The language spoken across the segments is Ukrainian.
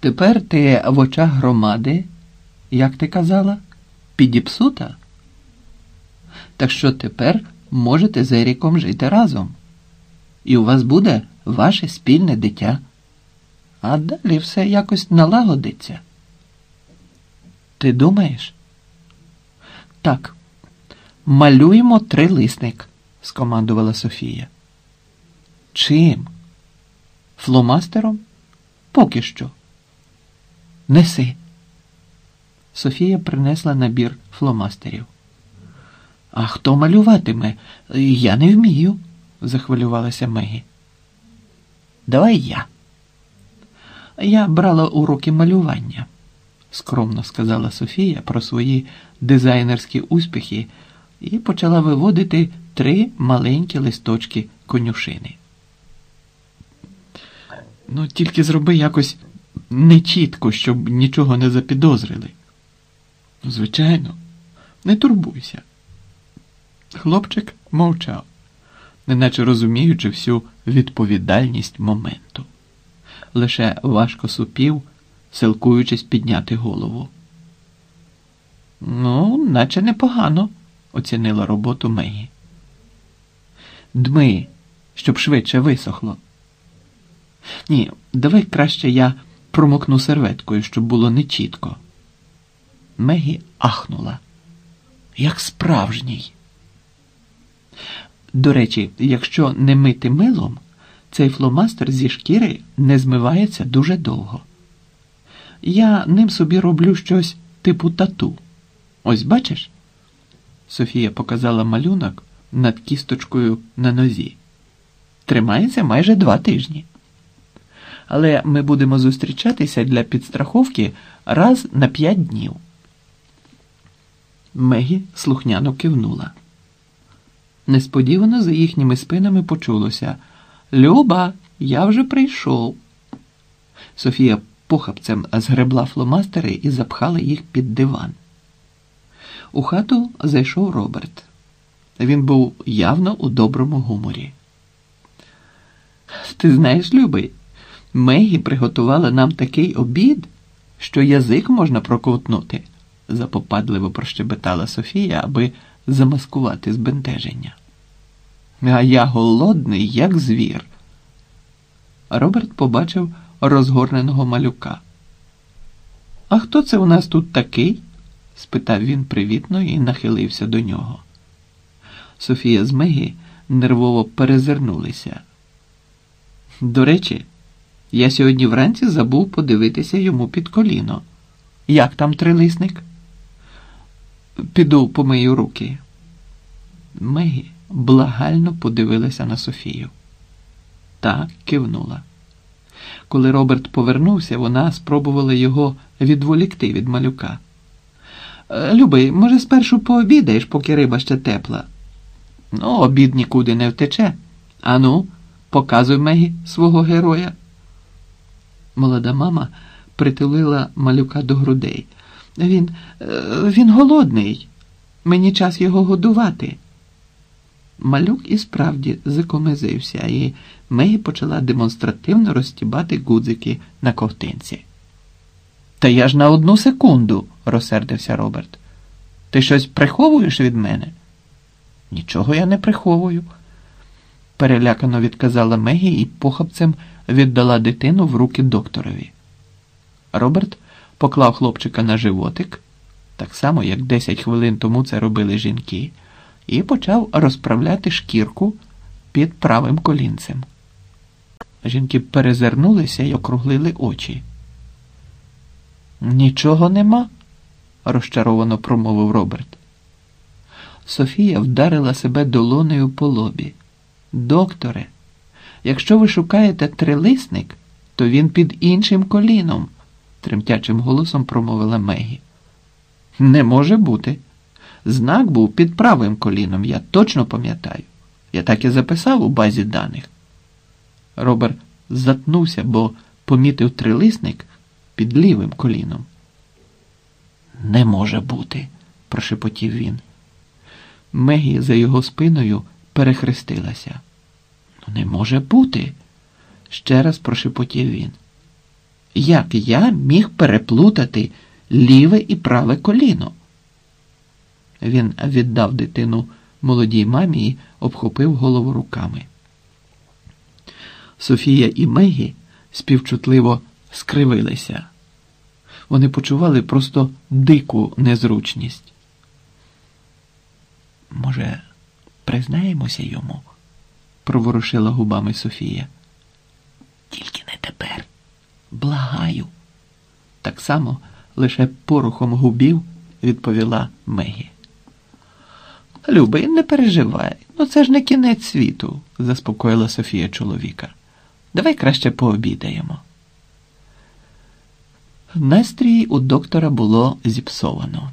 Тепер ти в очах громади, як ти казала, підіпсута? Так що тепер можете з Еріком жити разом. І у вас буде ваше спільне дитя. А далі все якось налагодиться. Ти думаєш? Так, малюємо трилисник, скомандувала Софія. Чим? Фломастером? Поки що. Неси. Софія принесла набір фломастерів. А хто малюватиме? Я не вмію, захвилювалася Мегі. Давай я. Я брала уроки малювання, скромно сказала Софія про свої дизайнерські успіхи і почала виводити три маленькі листочки конюшини. Ну, тільки зроби якось нечітко, щоб нічого не запідозрили. Звичайно, не турбуйся. Хлопчик мовчав, неначе розуміючи всю відповідальність моменту. Лише важко супів, силкуючись підняти голову. Ну, наче непогано, оцінила роботу Мегі. Дми, щоб швидше висохло. Ні, давай краще я промокну серветкою, щоб було нечітко. Мегі ахнула, як справжній. До речі, якщо не мити милом, цей фломастер зі шкіри не змивається дуже довго. Я ним собі роблю щось типу тату. Ось бачиш? Софія показала малюнок над кісточкою на нозі. Тримається майже два тижні. Але ми будемо зустрічатися для підстраховки раз на п'ять днів. Мегі слухняно кивнула. Несподівано за їхніми спинами почулося Люба, я вже прийшов. Софія похапцем згребла фломастери і запхала їх під диван. У хату зайшов Роберт. Він був явно у доброму гуморі. Ти знаєш, Любий, Мегі приготувала нам такий обід, що язик можна проковтнути, запопадливо прощебетала Софія, аби замаскувати збентеження. А я голодний, як звір. Роберт побачив розгорненого малюка. А хто це у нас тут такий? спитав він привітно і нахилився до нього. Софія з Мегі нервово перезирнулися. До речі, я сьогодні вранці забув подивитися йому під коліно. Як там трилисник? Піду помию руки. Мегі благально подивилася на Софію. Та кивнула. Коли Роберт повернувся, вона спробувала його відволікти від малюка. «Е, Любий, може, спершу пообідаєш, поки риба ще тепла. Ну, обід нікуди не втече. Ану, показуй Мегі свого героя. Молода мама притулила малюка до грудей. Він, е, він голодний. Мені час його годувати. Малюк і справді закомизився, і Мегі почала демонстративно розтібати гудзики на ковтинці. Та я ж на одну секунду, розсердився Роберт. Ти щось приховуєш від мене? Нічого я не приховую, перелякано відказала Мегі і похапцем віддала дитину в руки докторові. Роберт поклав хлопчика на животик, так само, як 10 хвилин тому це робили жінки і почав розправляти шкірку під правим колінцем. Жінки перезирнулися й округлили очі. Нічого нема, розчаровано промовив Роберт. Софія вдарила себе долонею по лобі. Докторе, якщо ви шукаєте трилисник, то він під іншим коліном, тремтячим голосом промовила Мегі. Не може бути. Знак був під правим коліном, я точно пам'ятаю. Я так і записав у базі даних. Роберт затнувся, бо помітив трилисник під лівим коліном. Не може бути, прошепотів він. Мегі за його спиною перехрестилася. Не може бути, ще раз прошепотів він. Як я міг переплутати ліве і праве коліно? Він віддав дитину молодій мамі і обхопив голову руками. Софія і Мегі співчутливо скривилися. Вони почували просто дику незручність. Може, признаємося йому? Проворушила губами Софія. Тільки не тепер. Благаю. Так само лише порухом губів відповіла Мегі. Любий, не переживай, ну це ж не кінець світу, заспокоїла Софія чоловіка. Давай краще пообідаємо. Настрій у доктора було зіпсовано.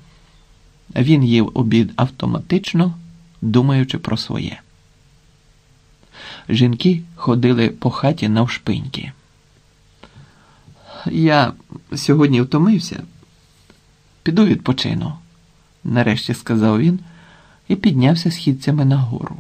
Він їв обід автоматично, думаючи про своє. Жінки ходили по хаті навшпиньки. Я сьогодні втомився. Піду відпочину, нарешті сказав він і піднявся східцями нагору.